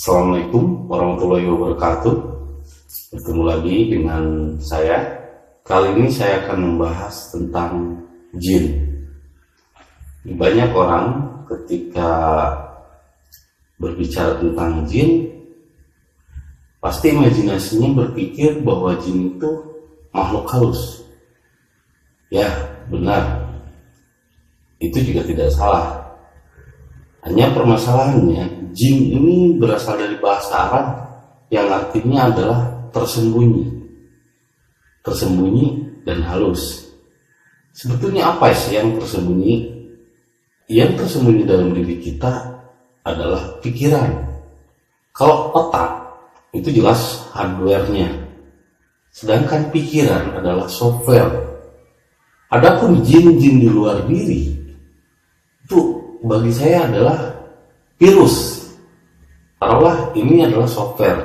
Assalamualaikum warahmatullahi wabarakatuh. Bertemu lagi dengan saya. Kali ini saya akan membahas tentang jin. Banyak orang ketika berbicara tentang jin, pasti imajinasinya berpikir bahwa jin itu makhluk halus. Ya, benar. Itu juga tidak salah. Hanya permasalahannya, jin ini berasal dari bahasa Arab yang artinya adalah tersembunyi. Tersembunyi dan halus. Sebetulnya apa sih yang tersembunyi? Yang tersembunyi dalam diri kita adalah pikiran. Kalau otak itu jelas hardware-nya. Sedangkan pikiran adalah software. Adapun jin-jin di luar diri itu bagi saya adalah virus. Taruhlah ini adalah software.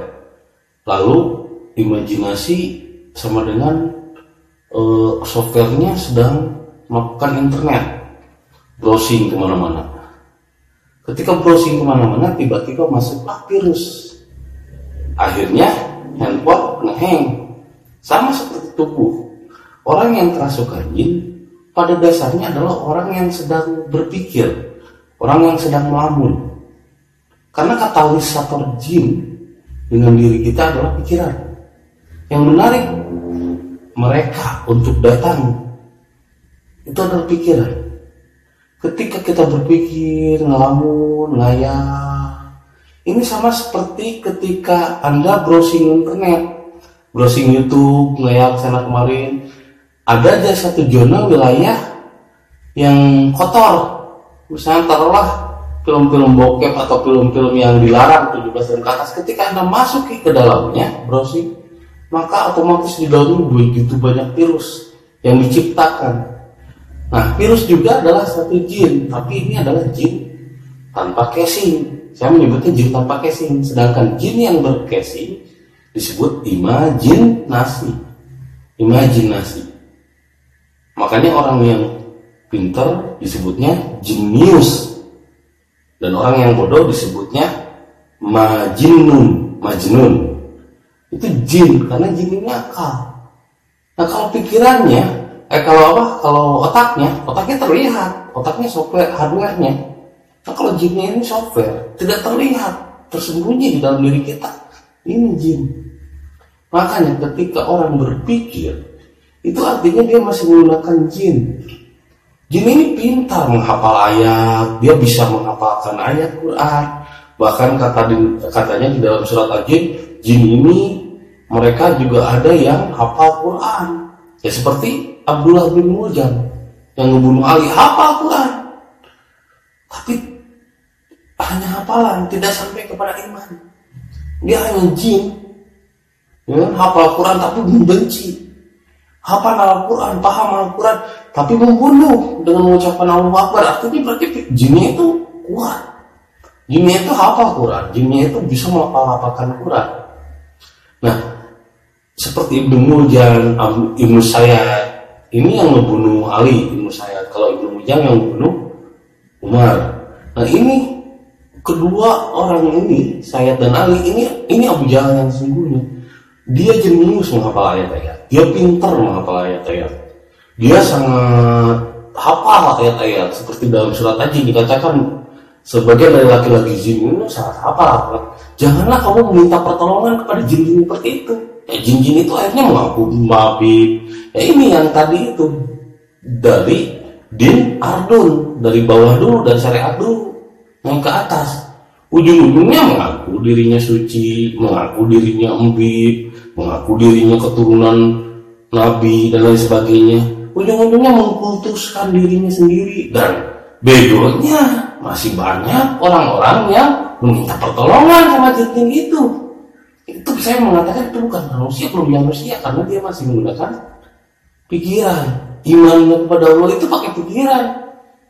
Lalu imajinasi sama dengan uh, softwarenya sedang melakukan internet, browsing ke mana-mana. Ketika browsing ke mana-mana, tiba-tiba masuklah virus. Akhirnya handphone ngeheng. Sama seperti tubuh. Orang yang kerasukan jin pada dasarnya adalah orang yang sedang berpikir orang yang sedang melamun. Karena katalisator jin dengan diri kita adalah pikiran. Yang menarik mereka untuk datang itu adalah pikiran. Ketika kita berpikir, ngelamun, ngayal, ini sama seperti ketika Anda browsing internet, browsing YouTube, ngayal sana kemarin, ada aja satu zona wilayah yang kotor, misalnya taruhlah film-film bokep atau film-film yang dilarang 17 tahun ke atas ketika anda masuk ke dalamnya browsing maka otomatis di dalam begitu banyak virus yang diciptakan. Nah virus juga adalah satu jin tapi ini adalah jin tanpa casing saya menyebutnya jin tanpa casing sedangkan jin yang bercasing disebut imajinasi imajinasi makanya orang yang pinter disebutnya jenius dan orang yang bodoh disebutnya majinun majnun. Itu jin karena jin ini akal nah kalau pikirannya eh kalau apa? Kalau otaknya otaknya terlihat. Otaknya software hardwarenya. Nah kalau jinnya ini software tidak terlihat tersembunyi di dalam diri kita. Ini jin. Makanya ketika orang berpikir itu artinya dia masih menggunakan jin Jin ini pintar menghafal ayat, dia bisa menghafalkan ayat Quran. Bahkan kata di, katanya di dalam surat Al-Jin, jin ini mereka juga ada yang hafal Quran. Ya seperti Abdullah bin Mujam yang membunuh Ali hafal Quran. Tapi hanya hafalan, tidak sampai kepada iman. Dia hanya jin. Ya, hafal Quran tapi membenci hafal Al-Quran, paham Al-Quran, tapi membunuh dengan mengucapkan Allah Akbar. Artinya berarti jinnya itu kuat. Jinnya itu hafal Quran, jinnya itu bisa melafalkan Quran. Nah, seperti Ibnu Mujan, Ibnu Sayyad, ini yang membunuh Ali, Ibnu Sayyad. Kalau Ibnu Mujan yang membunuh Umar. Nah, ini kedua orang ini, Sayyad dan Ali, ini ini Abu Jahal yang sesungguhnya. Dia jenius menghafal ayat-ayat dia pintar menghafal ayat-ayat dia sangat hafal ayat-ayat seperti dalam surat tadi dikatakan sebagian dari laki-laki jin ini sangat hafal. Janganlah kamu meminta pertolongan kepada jin-jin seperti itu. Ya jin-jin itu akhirnya mengaku babi ya ini yang tadi itu. Dari din ardun dari bawah dulu dan syariat dulu yang ke atas. Ujung-ujungnya mengaku dirinya suci mengaku dirinya embib mengaku dirinya keturunan nabi dan lain sebagainya ujung-ujungnya mengkultuskan dirinya sendiri. Dan begonya masih banyak orang-orang yang meminta pertolongan sama jin itu. Itu saya mengatakan itu bukan manusia belum manusia karena dia masih menggunakan pikiran. Imannya kepada Allah itu pakai pikiran.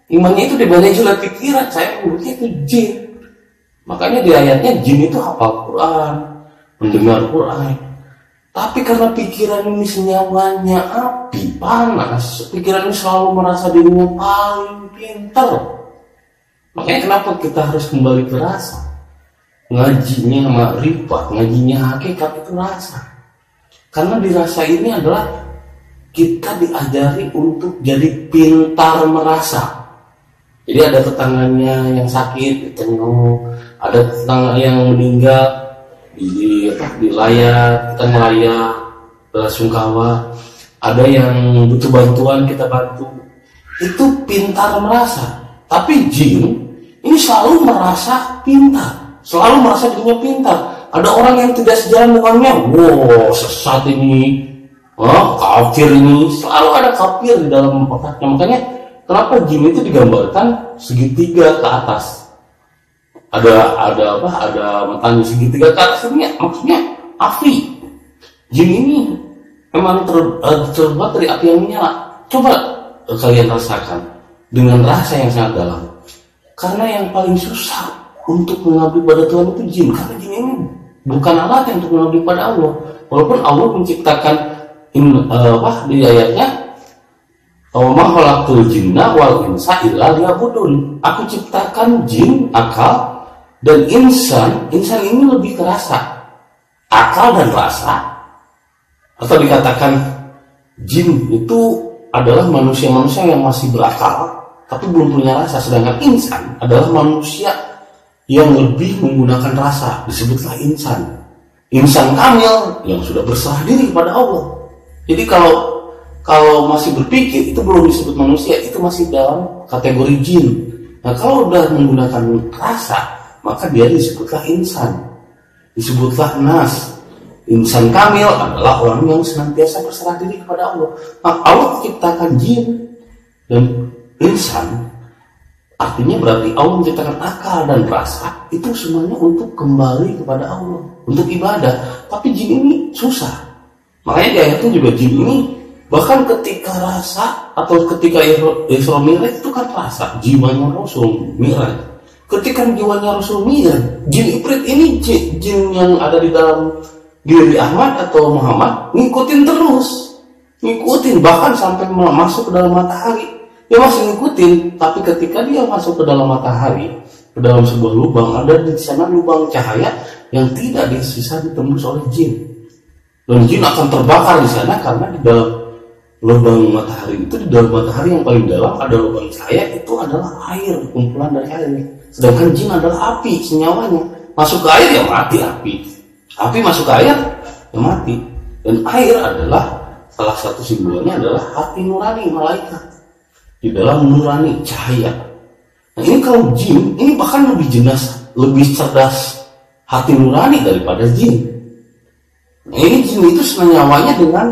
Imannya itu dibanyak oleh pikiran. Saya menyebutnya itu jin. Makanya di ayatnya jin itu hafal Quran mendengar Quran tapi karena pikiran ini senyawanya api, panas, pikiran ini selalu merasa dirinya paling pintar. Makanya kenapa kita harus kembali ke rasa? ngajinya makrifat ngajinya hakikat itu rasa. Karena dirasa ini adalah kita diajari untuk jadi pintar merasa. Jadi ada tetangganya yang sakit ditengok. Ada tetangga yang meninggal di apa di layar kita ngelayar sungkawa. Ada yang butuh bantuan kita bantu. Itu pintar merasa. Tapi jin ini selalu merasa pintar. Selalu merasa dirinya pintar. Ada orang yang tidak sejalan dengannya. Wow sesat ini. Oh, kafir ini. Selalu ada kafir di dalam otaknya. Makanya kenapa jin itu digambarkan segitiga ke atas ada ada apa ada matanya segitiga ke atas. Maksudnya api jin ini memang ter, uh, terbuat dari api yang menyala. Coba kalian rasakan dengan rasa yang sangat dalam. Karena yang paling susah untuk mengabdi pada Tuhan itu jin. Karena jin ini bukan alat yang untuk mengabdi pada Allah. Walaupun Allah menciptakan in, uh, apa di ayatnya khalaqtul jinna wal insa illa liya'budun. Aku ciptakan jin, akal, dan insan. Insan ini lebih kerasa. Akal dan rasa. Atau dikatakan jin itu adalah manusia-manusia yang masih berakal, tapi belum punya rasa. Sedangkan insan adalah manusia yang lebih menggunakan rasa. Disebutlah insan. Insan kamil yang sudah berserah diri kepada Allah. Jadi kalau kalau masih berpikir itu belum disebut manusia itu masih dalam kategori jin nah kalau udah menggunakan rasa maka dia disebutlah insan. Disebutlah nas. Insan kamil adalah orang yang senantiasa berserah diri kepada Allah. Nah, Allah menciptakan jin. Dan insan artinya berarti Allah menciptakan akal dan rasa itu semuanya untuk kembali kepada Allah. Untuk ibadah. Tapi jin ini susah. Makanya di ayatnya juga jin ini Bahkan ketika rasa atau ketika Isra Mi'raj itu kan rasa. Jiwanya Rasul Mi'raj. Ketika jiwanya Rasul jin Ibrit ini jin, jin yang ada di dalam diri Ahmad atau Muhammad ngikutin terus. Ngikutin bahkan sampai masuk ke dalam matahari. Dia masih ngikutin, tapi ketika dia masuk ke dalam matahari, ke dalam sebuah lubang, ada di sana lubang cahaya yang tidak bisa ditembus oleh jin. Dan jin akan terbakar di sana karena di dalam lubang matahari itu di dalam matahari yang paling dalam ada lubang cahaya itu adalah air kumpulan dari air sedangkan jin adalah api senyawanya. Masuk ke air ya mati api. Api masuk ke air ya mati. Dan air adalah salah satu simbolnya adalah hati nurani malaikat. Di dalam nurani cahaya. Nah ini kalau jin ini bahkan lebih jelas lebih cerdas hati nurani daripada jin. Nah, ini jin itu senyawanya dengan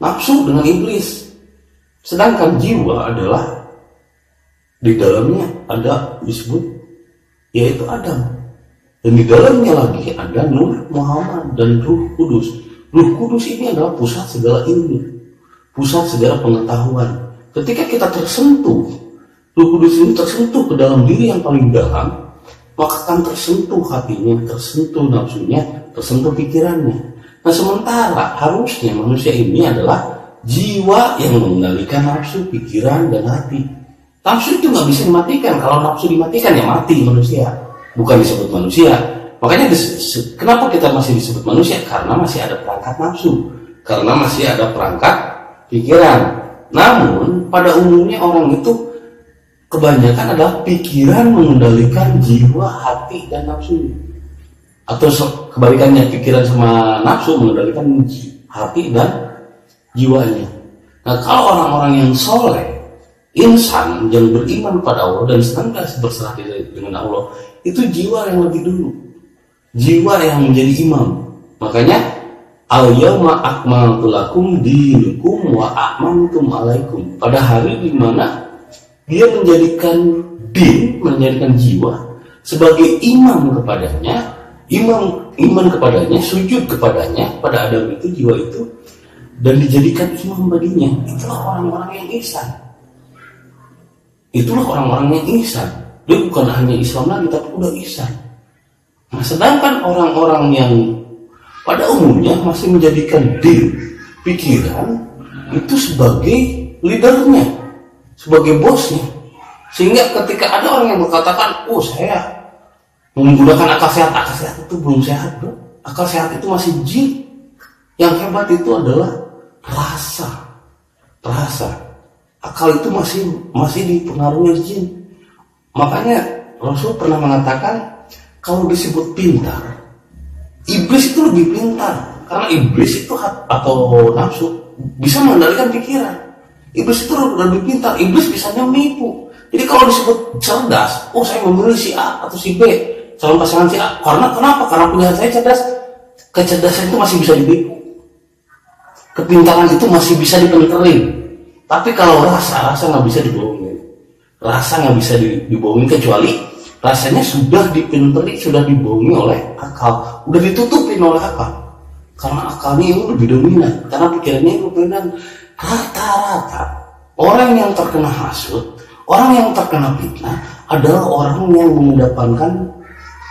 nafsu dengan iblis. Sedangkan jiwa adalah di dalamnya ada disebut yaitu Adam. Dan di dalamnya lagi ada Nur Muhammad dan Ruh Kudus. Ruh Kudus ini adalah pusat segala ilmu, pusat segala pengetahuan. Ketika kita tersentuh, Ruh Kudus ini tersentuh ke dalam diri yang paling dalam, maka akan tersentuh hatinya, tersentuh nafsunya, tersentuh pikirannya. Nah sementara harusnya manusia ini adalah jiwa yang mengendalikan nafsu, pikiran, dan hati. Nafsu itu nggak bisa dimatikan. Kalau nafsu dimatikan ya mati manusia. Bukan disebut manusia. Makanya kenapa kita masih disebut manusia? Karena masih ada perangkat nafsu. Karena masih ada perangkat pikiran. Namun pada umumnya orang itu kebanyakan adalah pikiran mengendalikan jiwa, hati, dan nafsu atau kebalikannya pikiran sama nafsu mengendalikan hati dan jiwanya. Nah kalau orang-orang yang soleh, insan yang beriman pada Allah dan senantiasa berserah diri dengan Allah, itu jiwa yang lebih dulu, jiwa yang menjadi imam. Makanya al yawma akmaltu lakum dinukum wa akmaltum alaikum. Pada hari di mana dia menjadikan din, menjadikan jiwa sebagai imam kepadanya imam iman kepadanya sujud kepadanya pada Adam itu jiwa itu dan dijadikan imam baginya itulah orang-orang yang ihsan itulah orang-orang yang ihsan. Dia bukan hanya Islam lagi tapi udah ihsan. Nah sedangkan orang-orang yang pada umumnya masih menjadikan diri pikiran itu sebagai leadernya sebagai bosnya. Sehingga ketika ada orang yang berkatakan oh saya menggunakan akal sehat akal sehat itu belum sehat bro. Akal sehat itu masih jin. Yang hebat itu adalah rasa. Rasa akal itu masih masih dipengaruhi jin. Makanya Rasul pernah mengatakan kalau disebut pintar iblis itu lebih pintar. Karena iblis itu atau nafsu bisa mengendalikan pikiran. Iblis itu lebih pintar. Iblis bisa menipu. Jadi kalau disebut cerdas oh saya memilih si A atau si B calon pasangan si A. Karena kenapa? Karena punya saya cerdas. Kecerdasan itu masih bisa ditipu. Kepintaran itu masih bisa dipenterin tapi kalau rasa rasa nggak bisa dibohongin. Rasa nggak bisa dibohongin kecuali rasanya sudah dipinteri sudah dibohongi oleh akal. Udah ditutupin oleh akal. Karena akalnya ini lebih dominan. Karena pikirannya lebih dominan. Rata-rata orang yang terkena hasut orang yang terkena fitnah adalah orang yang mengedepankan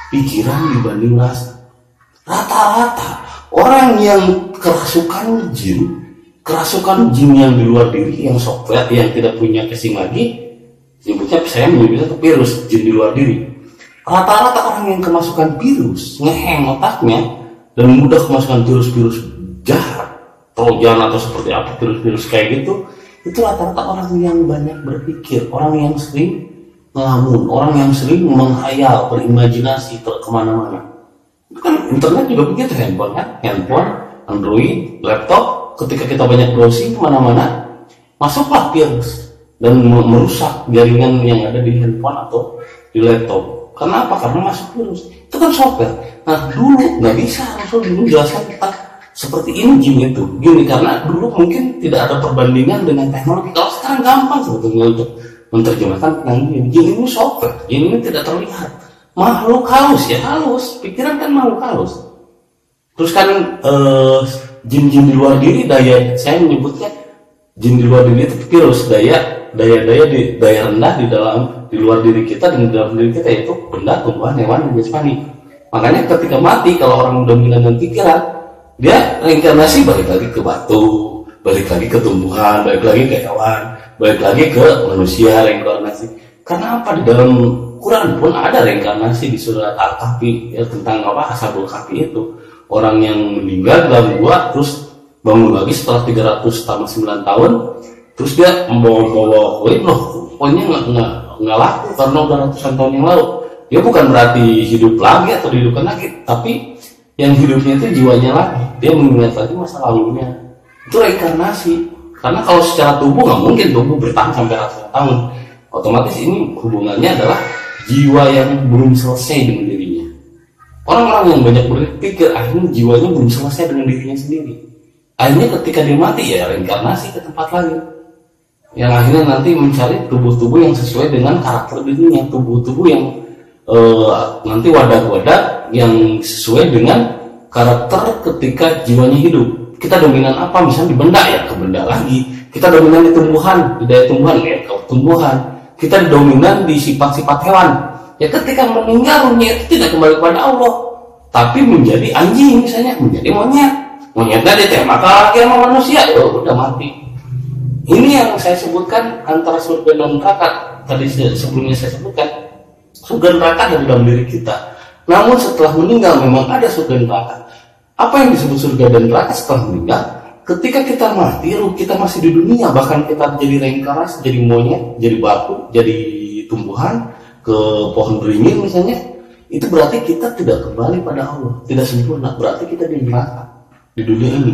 pikiran dibanding rasa. Rata-rata orang yang kerasukan jin kerasukan jin yang di luar diri yang software yang tidak punya casing lagi nyebutnya saya menyebutnya itu virus jin di luar diri. Rata-rata orang yang kemasukan virus ngeheng otaknya dan mudah kemasukan virus-virus jahat trojan atau seperti apa virus-virus kayak gitu itu rata-rata orang yang banyak berpikir orang yang sering ngelamun orang yang sering menghayal berimajinasi ke mana-mana. Kan internet juga begitu handphone kan handphone android laptop ketika kita banyak browsing ke mana-mana masuklah virus dan merusak jaringan yang ada di handphone atau di laptop. Kenapa? Karena masuk virus. Itu kan software. Nah dulu nggak bisa Rasul dulu jelaskan kita seperti ini jin itu. Gini karena dulu mungkin tidak ada perbandingan dengan teknologi. Kalau sekarang gampang sebetulnya untuk menerjemahkan tentang jin. Jin ini software. Jin ini tidak terlihat. Makhluk halus ya halus. Pikiran kan makhluk halus. Terus kan uh, jin-jin di luar diri daya saya menyebutnya jin di luar diri itu virus daya daya-daya di daya rendah di dalam di luar diri kita dan di dalam diri kita itu benda, tumbuhan, hewan, dan jasmani. Makanya ketika mati kalau orang dominan dan pikiran, dia reinkarnasi balik lagi ke batu, balik lagi ke tumbuhan, balik lagi ke hewan, balik lagi ke manusia reinkarnasi. Karena apa di dalam Quran pun ada reinkarnasi di surat Al-Kahfi ya, tentang apa ashabul kahfi itu orang yang meninggal dalam gua terus bangun lagi setelah 300 tambah 9 tahun terus dia membawa-bawa koin. Loh koinnya nggak nggak nggak laku karena udah ratusan tahun yang lalu. Dia bukan berarti hidup lagi atau dihidupkan lagi tapi yang hidupnya itu jiwanya lagi. Dia mengingat lagi masa lalunya. Itu reinkarnasi. Karena kalau secara tubuh nggak mungkin tubuh bertahan sampai ratusan tahun. Otomatis ini hubungannya adalah jiwa yang belum selesai dengan dirinya orang-orang yang banyak berpikir akhirnya jiwanya belum selesai dengan dirinya sendiri. Akhirnya ketika dia mati ya reinkarnasi ke tempat lain. Yang akhirnya nanti mencari tubuh-tubuh yang sesuai dengan karakter dirinya tubuh-tubuh yang uh, nanti wadah-wadah yang sesuai dengan karakter ketika jiwanya hidup. Kita dominan apa? Misalnya di benda ya ke benda lagi. Kita dominan di tumbuhan di daya tumbuhan ya ke tumbuhan. Kita dominan di sifat-sifat hewan ya ketika meninggal ruhnya itu tidak kembali kepada Allah. Tapi menjadi anjing misalnya menjadi monyet. Monyetnya ditembak lagi sama manusia ya udah mati. Ini yang saya sebutkan antara surga dan neraka. Tadi sebelumnya saya sebutkan surga neraka ada dalam diri kita. Namun setelah meninggal memang ada surga dan neraka. Apa yang disebut surga dan neraka setelah meninggal? Ketika kita mati kita masih di dunia. Bahkan kita jadi reinkarnasi jadi monyet jadi batu jadi tumbuhan ke pohon beringin misalnya itu berarti kita tidak kembali pada Allah tidak sempurna berarti kita di neraka di dunia ini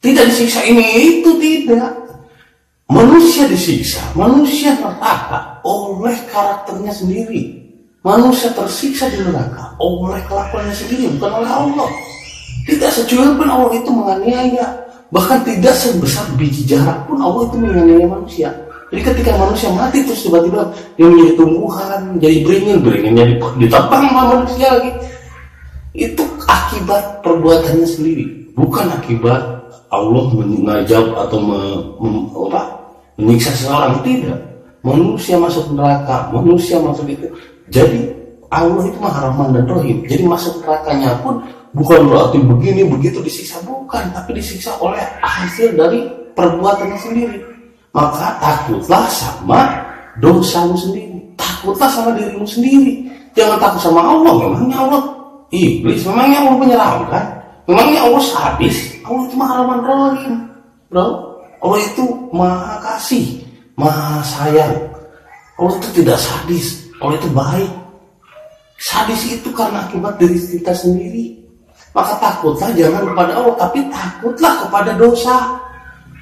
tidak disiksa ini itu tidak Manusia disiksa, manusia neraka oleh karakternya sendiri. Manusia tersiksa di neraka oleh kelakuannya sendiri, bukan oleh Allah. Tidak secuil pun Allah itu menganiaya. Bahkan tidak sebesar biji jarak pun Allah itu menganiaya manusia. Jadi ketika manusia mati terus tiba-tiba dia menjadi tumbuhan, jadi beringin, beringinnya ditebang sama manusia lagi. Itu akibat perbuatannya sendiri, bukan akibat Allah mengajab atau me, me, apa, menyiksa seseorang. Tidak. Manusia masuk neraka manusia masuk itu. Jadi Allah itu maha rahman dan rohim. Jadi masuk nerakanya pun bukan berarti begini begitu disiksa. Bukan tapi disiksa oleh hasil dari perbuatannya sendiri maka takutlah sama dosamu sendiri. Takutlah sama dirimu sendiri. Jangan takut sama Allah memangnya Allah iblis memangnya Allah menyeramkan memangnya Allah sadis? Allah itu rahman rahim bro. Allah itu maha kasih maha sayang. Allah itu tidak sadis Allah itu baik. Sadis itu karena akibat diri kita sendiri. Maka takutlah jangan kepada Allah tapi takutlah kepada dosa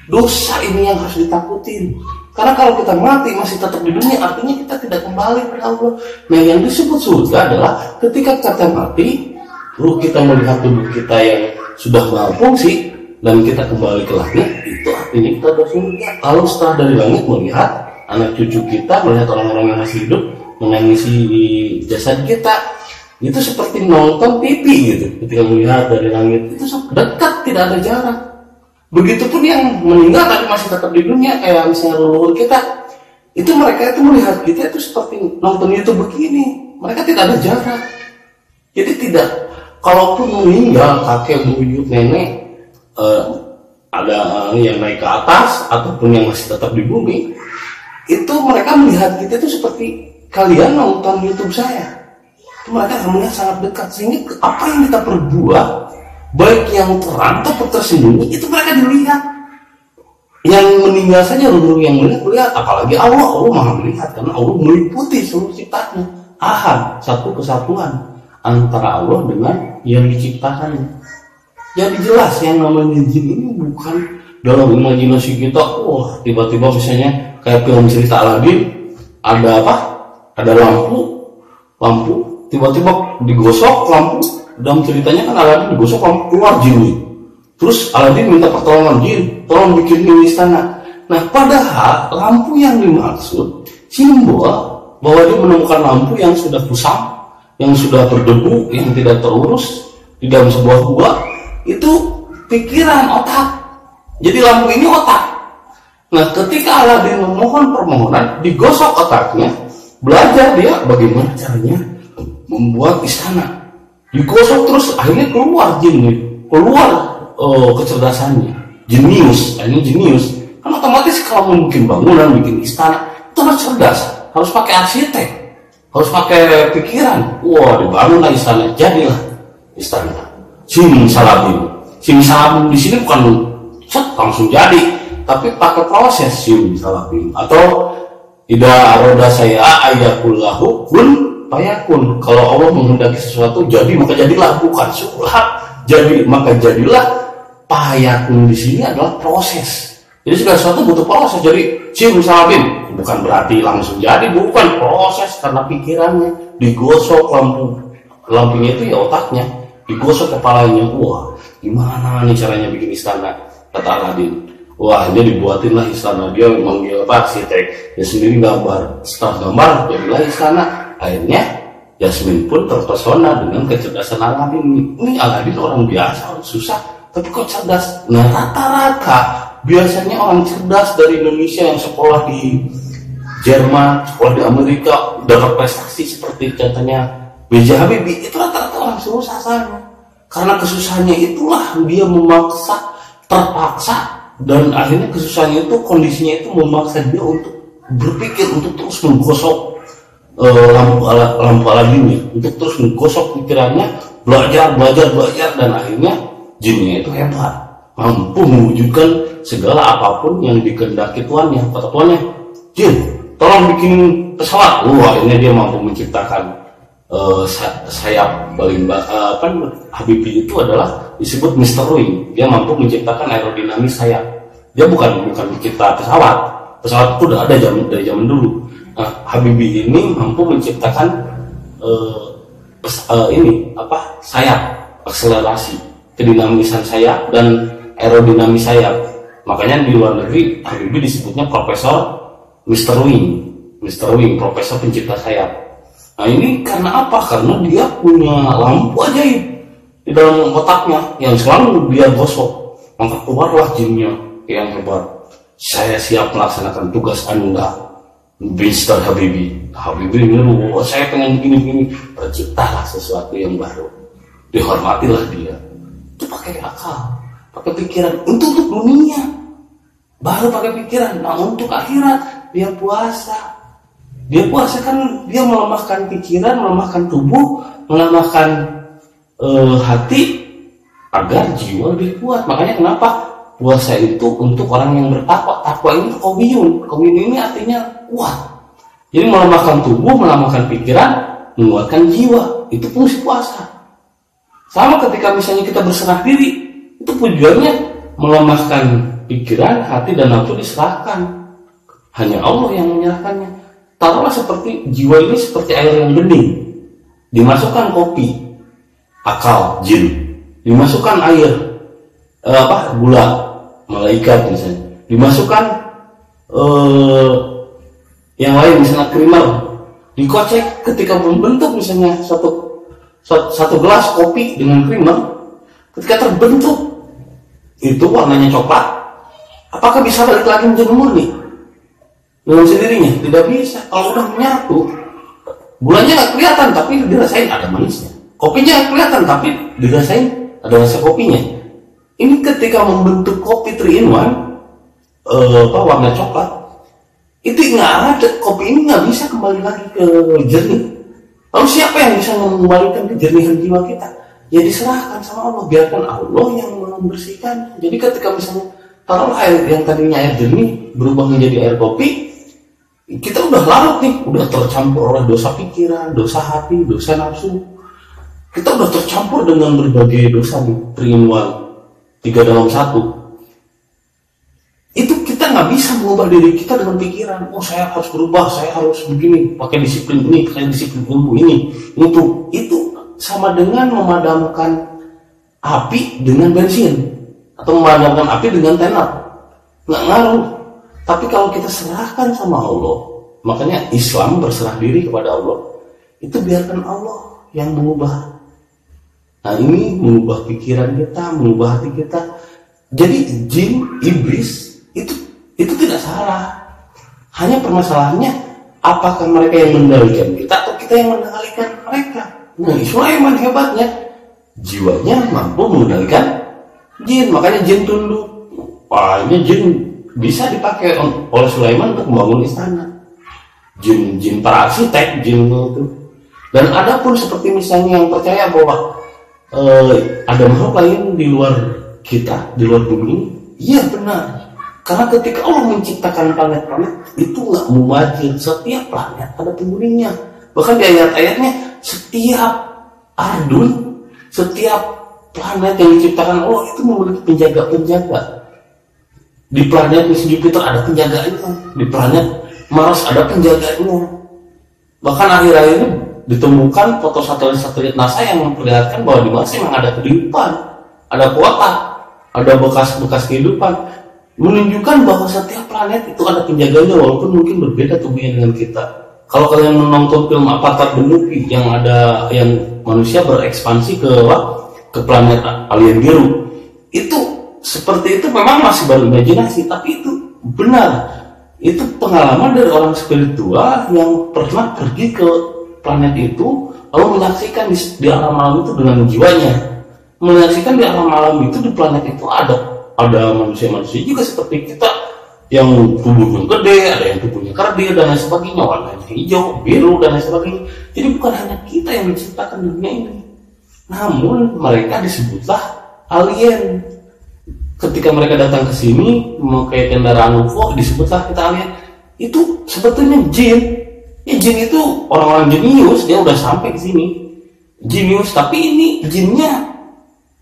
dosa ini yang harus ditakutin. Karena kalau kita mati masih tetap di dunia artinya kita tidak kembali kepada Allah. Nah yang disebut surga adalah ketika kita mati ruh kita melihat tubuh kita yang sudah berfungsi dan kita kembali ke langit itu artinya kita sudah surga. Kalau setelah dari langit melihat anak cucu kita melihat orang-orang yang masih hidup menangisi jasad kita itu seperti nonton TV gitu. Ketika melihat dari langit itu dekat tidak ada jarak begitupun yang meninggal tapi masih tetap di dunia kayak misalnya leluhur kita itu mereka itu melihat kita itu seperti nonton YouTube begini. Mereka tidak ada jarak. Jadi tidak kalaupun meninggal kakek buyut nenek eh, ada yang naik ke atas ataupun yang masih tetap di bumi itu mereka melihat kita itu seperti kalian nonton YouTube saya. Mereka akan sangat dekat. Sehingga apa yang kita perbuat baik yang terang atau tersembunyi itu mereka dilihat. Yang meninggal saja dulu yang melihat melihat. Apalagi Allah Allah maha melihat karena Allah meliputi seluruh ciptanya ahad satu kesatuan antara Allah dengan yang diciptakannya jadi jelas yang namanya jin ini bukan dalam imajinasi kita wah tiba-tiba misalnya kayak film cerita Aladin ada apa? Ada lampu lampu tiba-tiba digosok lampu dalam ceritanya kan Aladin digosok keluar jin terus Aladin minta pertolongan jin tolong bikin ini istana. Nah padahal lampu yang dimaksud simbol bahwa dia menemukan lampu yang sudah kusam yang sudah berdebu yang tidak terurus di dalam sebuah gua itu pikiran otak. Jadi lampu ini otak. Nah ketika Aladin memohon permohonan digosok otaknya belajar dia bagaimana caranya membuat istana digosok terus akhirnya keluar jin keluar oh, kecerdasannya. Jenius akhirnya jenius. Kan otomatis kalau mau bikin bangunan bikin istana itu harus cerdas. Harus pakai arsitek. Harus pakai pikiran. Wah dibangunlah istana jadilah istana. Sim salabim sim salabim di sini bukan set langsung jadi. Tapi pakai proses sim salabim atau tidak aroda saya ayakullahu kun payakun kalau Allah menghendaki sesuatu jadi maka jadilah. Bukan sulap jadi maka jadilah. Payakun di sini adalah proses. Jadi segala sesuatu butuh proses. Jadi cium salabim bukan berarti langsung jadi bukan. Proses karena pikirannya digosok lampu. Lampunya itu ya otaknya digosok kepalanya. Wah gimana nih caranya bikin istana? Kata Aladin. Wah ini dibuatin lah istana. Dia manggil apa? Arsitek dia sendiri gambar. Setelah gambar jadilah istana akhirnya Yasmin pun terpesona dengan kecerdasan Aladin ini. Aladin orang biasa, orang susah, tapi kok cerdas. Nah rata-rata biasanya orang cerdas dari Indonesia yang sekolah di Jerman, sekolah di Amerika, dapat prestasi seperti contohnya B.J. Habibie, itu rata-rata orang susah sana. Karena kesusahannya itulah dia memaksa, terpaksa, dan akhirnya kesusahannya itu, kondisinya itu memaksa dia untuk berpikir, untuk terus menggosok uh, lampu ala, lampu ini untuk terus menggosok pikirannya belajar belajar belajar dan akhirnya jinnya itu hebat. Mampu mewujudkan segala apa pun yang dikehendaki tuannya kata tuannya jin tolong bikin pesawat. Wah ini dia mampu menciptakan uh, sayap balimba uh, apa Habibie itu adalah disebut Mister Wing. Dia mampu menciptakan aerodinamis sayap. Dia bukan bukan mencipta pesawat. Pesawat itu udah ada zaman dari zaman dulu Habibie ini mampu menciptakan uh, uh, ini apa sayap akselerasi kedinamisan sayap dan aerodinamis sayap makanya di luar negeri Habibie disebutnya Profesor Mr. Wing Mr. Wing Profesor pencipta sayap nah ini karena apa karena dia punya lampu ajaib di dalam otaknya yang selalu dia gosok maka keluarlah jinnya yang hebat saya siap melaksanakan tugas anda Mister Habibie Habibie ini oh, saya pengen begini-begini terciptalah sesuatu yang baru. Dihormatilah dia. Itu pakai akal pakai pikiran untuk untuk dunia. Baru pakai pikiran nah untuk akhirat dia puasa. Dia puasa kan dia melemahkan pikiran melemahkan tubuh melemahkan uh, hati agar jiwa lebih kuat. Makanya kenapa puasa itu untuk orang yang bertakwa. Takwa ini kawiyun kawiyun ini artinya kuat. Jadi melemahkan tubuh melemahkan pikiran menguatkan jiwa. Itu fungsi puasa sama ketika misalnya kita berserah diri itu tujuannya melemahkan pikiran hati dan nafsu diserahkan. Hanya Allah yang menyerahkannya. Taruhlah seperti jiwa ini seperti air yang bening. Dimasukkan kopi akal jin. Dimasukkan air eh, apa? Gula. Malaikat misalnya. Dimasukkan eh, yang lain misalnya krimer dikocek ketika membentuk misalnya satu satu gelas kopi dengan krimer ketika terbentuk itu warnanya coklat. Apakah bisa balik lagi menjadi murni? Dengan sendirinya tidak bisa. Kalau udah menyatu gulanya nggak kelihatan tapi dirasain ada manisnya. Kopinya kelihatan tapi dirasain ada rasa kopinya ini ketika membentuk kopi 3 in 1 uh, apa warna coklat itu nggak ada kopi ini nggak bisa kembali lagi ke jernih. Lalu siapa yang bisa mengembalikan kejernihan jiwa kita? Ya diserahkan sama Allah. Biarkan Allah yang membersihkan. Jadi ketika misalnya taruh air yang tadinya air jernih berubah menjadi air kopi kita udah larut nih. Udah tercampur oleh dosa pikiran dosa hati dosa nafsu. Kita udah tercampur dengan berbagai dosa nih trinuan tiga dalam satu. Itu kita nggak bisa mengubah diri kita dengan pikiran. Oh saya harus berubah saya harus begini. Pakai disiplin ini pakai disiplin ilmu ini. Itu itu sama dengan memadamkan api dengan bensin. Atau memadamkan api dengan tenar. Nggak ngaruh. Tapi kalau kita serahkan sama Allah makanya Islam berserah diri kepada Allah. Itu biarkan Allah yang mengubah Nah ini mengubah pikiran kita, mengubah hati kita. Jadi jin, iblis itu itu tidak salah. Hanya permasalahannya apakah mereka yang mengendalikan kita atau kita yang mengendalikan mereka. Nah Sulaiman hebatnya jiwanya mampu mengendalikan jin, makanya jin tunduk. Ini jin bisa dipakai oleh Sulaiman untuk membangun istana. Jin, jin para arsitek, jin itu. Dan ada pun seperti misalnya yang percaya bahwa uh, ada makhluk lain di luar kita, di luar bumi? Iya benar. Karena ketika Allah menciptakan planet-planet itu nggak mubazir. Setiap planet ada penghuninya. Bahkan di ayat-ayatnya setiap ardun, setiap planet yang diciptakan Allah itu memiliki penjaga-penjaga. Di planet Miss Jupiter ada penjaganya, di planet Mars ada penjaganya. Bahkan akhir-akhir ini ditemukan foto satelit-satelit NASA yang memperlihatkan bahwa di Mars memang ada kehidupan, ada kuota, ada bekas-bekas kehidupan, menunjukkan bahwa setiap planet itu ada penjaganya walaupun mungkin berbeda tubuhnya dengan kita. Kalau kalian menonton film Avatar The Movie yang ada yang manusia berekspansi ke ke planet alien biru, itu seperti itu memang masih baru imajinasi, tapi itu benar. Itu pengalaman dari orang spiritual yang pernah pergi ke planet itu lalu menyaksikan di, di alam malam itu dengan jiwanya menyaksikan di alam malam itu di planet itu ada ada manusia-manusia juga seperti kita yang tubuhnya gede, ada yang tubuhnya kerdil dan lain sebagainya, warnanya hijau, biru dan lain sebagainya. Jadi bukan hanya kita yang menciptakan dunia ini, namun mereka disebutlah alien. Ketika mereka datang ke sini memakai kendaraan UFO disebutlah kita alien. Itu sebetulnya jin Ya jin itu orang-orang jenius dia udah sampai ke sini. Jenius tapi ini jinnya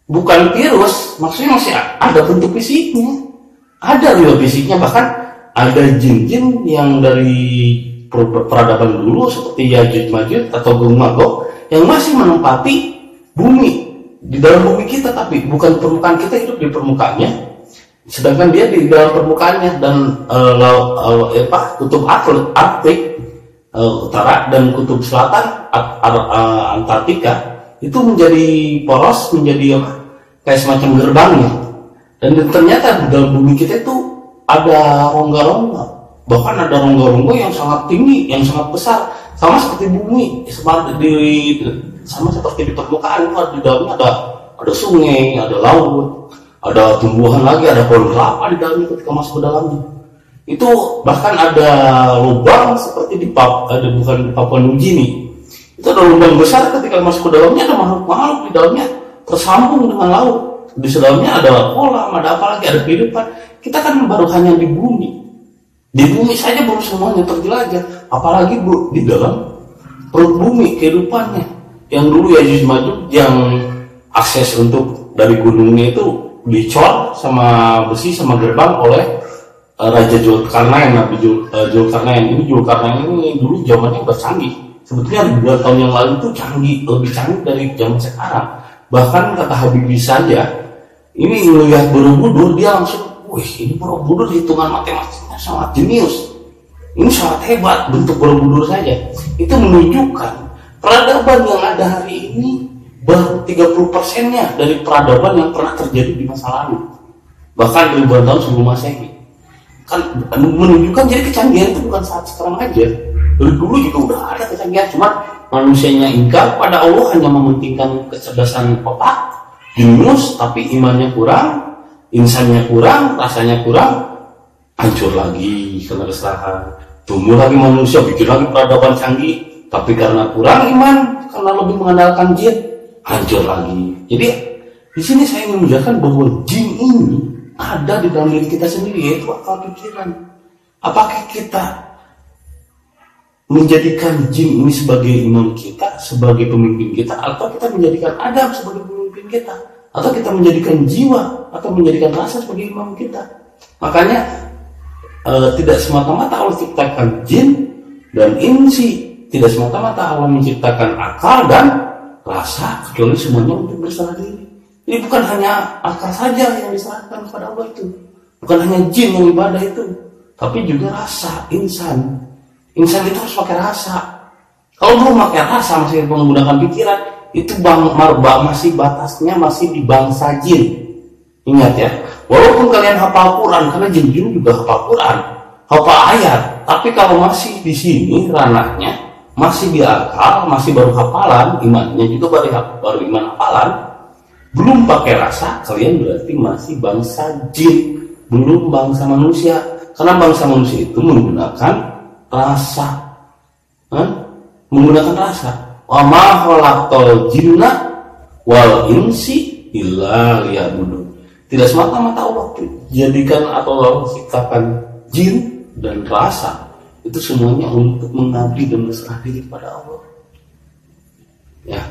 bukan virus, maksudnya masih ada bentuk fisiknya. Ada real fisiknya bahkan ada jin-jin yang dari peradaban dulu seperti Yajuj Majuj atau Magog yang masih menempati bumi di dalam bumi kita tapi bukan permukaan kita hidup di permukaannya sedangkan dia di dalam permukaannya dan uh, uh, apa kutub Arktik uh, utara dan kutub selatan uh, Antartika itu menjadi poros menjadi apa? Kayak semacam gerbangnya. Dan ternyata di dalam bumi kita itu ada rongga-rongga. Bahkan ada rongga-rongga yang sangat tinggi yang sangat besar. Sama seperti bumi seperti di sama seperti di permukaan di dalamnya ada ada sungai ada laut ada tumbuhan lagi ada pohon kelapa di dalamnya ketika masuk ke dalamnya itu bahkan ada lubang seperti di Pap, ada bukan di Papua Nugini itu ada lubang besar ketika masuk ke dalamnya ada makhluk-makhluk di dalamnya tersambung dengan laut. Di dalamnya ada kolam ada apa lagi ada kehidupan. Kita kan baru hanya di bumi. Di bumi saja belum semuanya terjelajah. Apalagi bu di dalam perut bumi kehidupannya. Yang dulu ya Majud yang akses untuk dari gunungnya itu dicor sama besi sama gerbang oleh Raja Julkarnain Nabi Jul, uh, Julkarnain ini Julkarnain ini dulu zamannya udah canggih. Sebetulnya ribuan tahun yang lalu itu canggih lebih canggih dari zaman sekarang. Bahkan kata Habibie saja ini melihat Borobudur dia langsung wih ini Borobudur hitungan matematiknya sangat jenius. Ini sangat hebat bentuk Borobudur saja. Itu menunjukkan peradaban yang ada hari ini baru 30 persennya dari peradaban yang pernah terjadi di masa lalu. Bahkan ribuan tahun sebelum masehi kan menunjukkan jadi kecanggihan itu bukan saat sekarang aja. Dari dulu juga udah ada kecanggihan cuma manusianya ingkar pada Allah hanya mementingkan kecerdasan otak jenius tapi imannya kurang insannya kurang rasanya kurang hancur lagi karena kesalahan tumbuh lagi manusia bikin lagi peradaban canggih tapi karena kurang iman karena lebih mengandalkan jin hancur lagi. Jadi di sini saya menjelaskan bahwa jin ini ada di dalam diri kita sendiri yaitu akal pikiran apakah kita menjadikan jin ini sebagai imam kita, sebagai pemimpin kita, atau kita menjadikan Adam sebagai pemimpin kita, atau kita menjadikan jiwa, atau menjadikan rasa sebagai imam kita. Makanya e, tidak semata-mata Allah ciptakan jin dan insi, tidak semata-mata Allah menciptakan akal dan rasa, kecuali semuanya untuk berserah diri. Ini bukan hanya akal saja yang diserahkan kepada Allah itu, bukan hanya jin yang ibadah itu, tapi juga rasa, insan, Insan itu harus pakai rasa. Kalau belum pakai rasa masih menggunakan pikiran, itu bang marba masih batasnya masih di bangsa jin. Ingat ya, walaupun kalian hafal Quran, karena jin-jin juga hafal Quran, hafal ayat, tapi kalau masih di sini ranahnya masih di akal, masih baru hafalan, imannya juga baru baru iman hafalan, belum pakai rasa, kalian berarti masih bangsa jin, belum bangsa manusia. Karena bangsa manusia itu menggunakan rasa. Hah? menggunakan rasa. Wa ma jinna wal insi illa liya'budun tidak semata-mata Allah jadikan atau Allah ciptakan jin dan rasa. Itu semuanya untuk mengabdi dan berserah diri pada Allah. Ya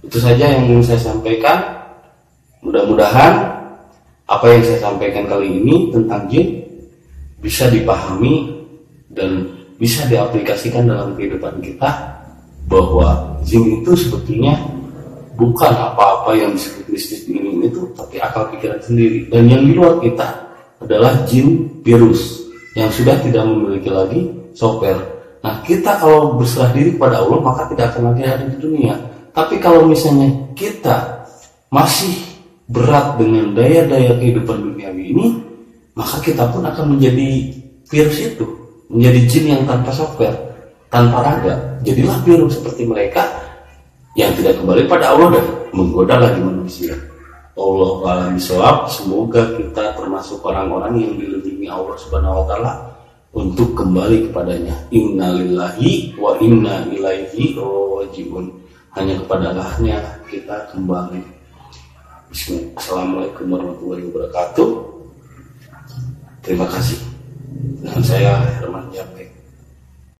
itu saja yang ingin saya sampaikan. Mudah-mudahan apa yang saya sampaikan kali ini tentang jin bisa dipahami dan bisa diaplikasikan dalam kehidupan kita bahwa jin itu sebetulnya bukan apa-apa yang disebut mistis ini itu tapi akal pikiran sendiri. Dan yang di luar kita adalah jin virus yang sudah tidak memiliki lagi software. Nah kita kalau berserah diri kepada Allah maka tidak akan lagi ada di dunia tapi kalau misalnya kita masih berat dengan daya-daya kehidupan duniawi ini maka kita pun akan menjadi virus itu menjadi jin yang tanpa software, tanpa raga. Jadilah biru seperti mereka yang tidak kembali pada Allah dan menggoda lagi manusia. Allah alam bisawab, semoga kita termasuk orang-orang yang dilindungi Allah Subhanahu wa taala untuk kembali kepadanya. Innalillahi wa inna ilaihi rajiun. Hanya kepada Allahnya kita kembali. Bismillah. Assalamualaikum warahmatullahi wabarakatuh. Terima kasih. Dan saya Herman Jami.